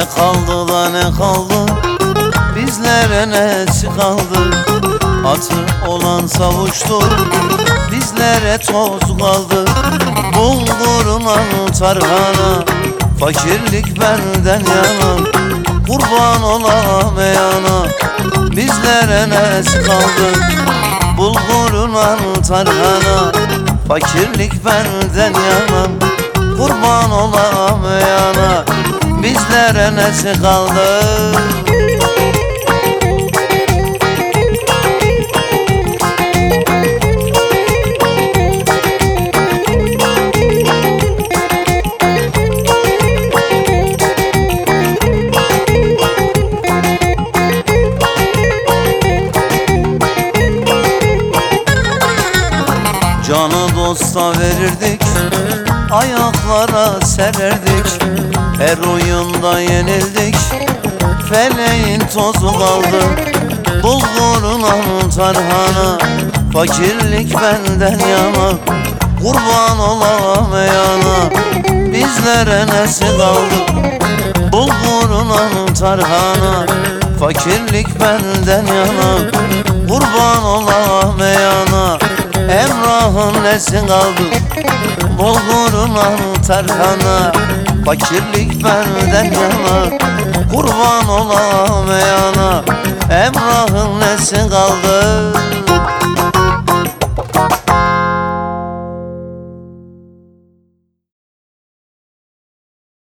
Ne kaldı da ne kaldı? Bizlere nesi kaldı Atı olan savuştu. Bizlere toz kaldı. Bulguruna tarhana Fakirlik benden yana. Kurban olamayana Bizlere nesi kaldı Bulguruna tarhana Fakirlik benden yana. Kurban olamayana Bizlere nesi kaldı? Canı dosta verirdik Ayaklara sererdik Her oyunda yenildik Feleğin tozu kaldı. Bulguruna tarhana Fakirlik benden yana. Kurban olamayana Bizlere nesi kaldı? Bulguruna tarhana Fakirlik benden yana. Kurban olamayana Emrah'ın nesi kaldı? Bulguruna tarhana Fakirlik benden yana Kurban olamayana Emrah'ın nesi kaldı